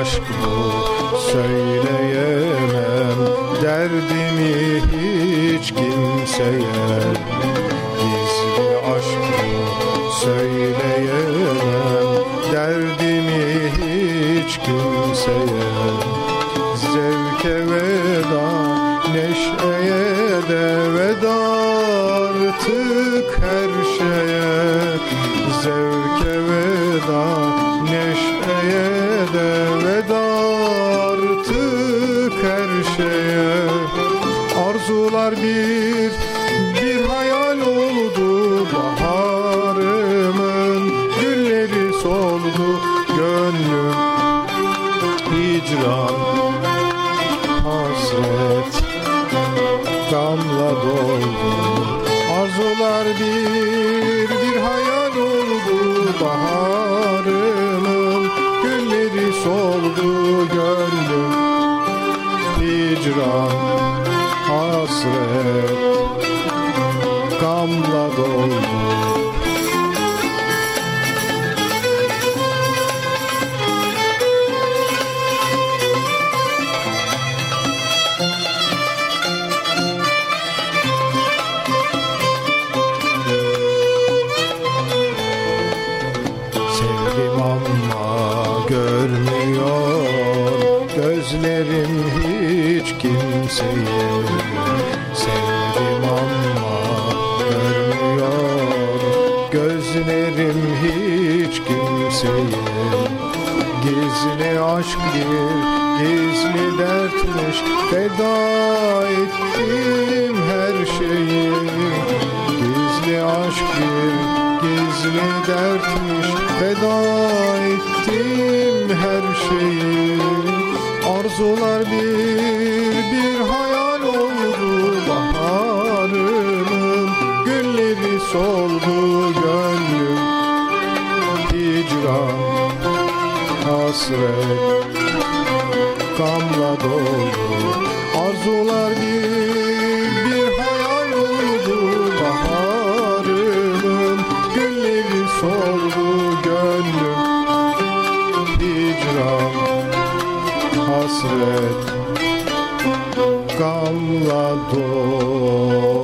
aşk bu söyleyemem. Derdimi hiç kimseye Gizli aşk bu söyleyemem. Derdimi hiç kimseye Zevke veda neşeye de veda. Artık her veda artık her şeye. Arzular bir bir hayal oldu. Baharımın gülleri soldu Gönlüm. Hicran hasret Gamla doldu. Arzular bir bir Gönlüm hicran hasret gamla doldu. Görmüyor Gözlerim hiç kimseyi Sevdim ama görmüyor Gözlerim hiç kimseyi Gizli aşk bir gizli dertmiş. Feda ettim her şeyi Gizli aşk bir gizli dertmiş. Feda ettim her şeyi Arzular bir bir hayal oldu Baharımın gülleri soldu Gönlüm. Hicran hasret gamla doldu. Arzular bir hasret gamla doldu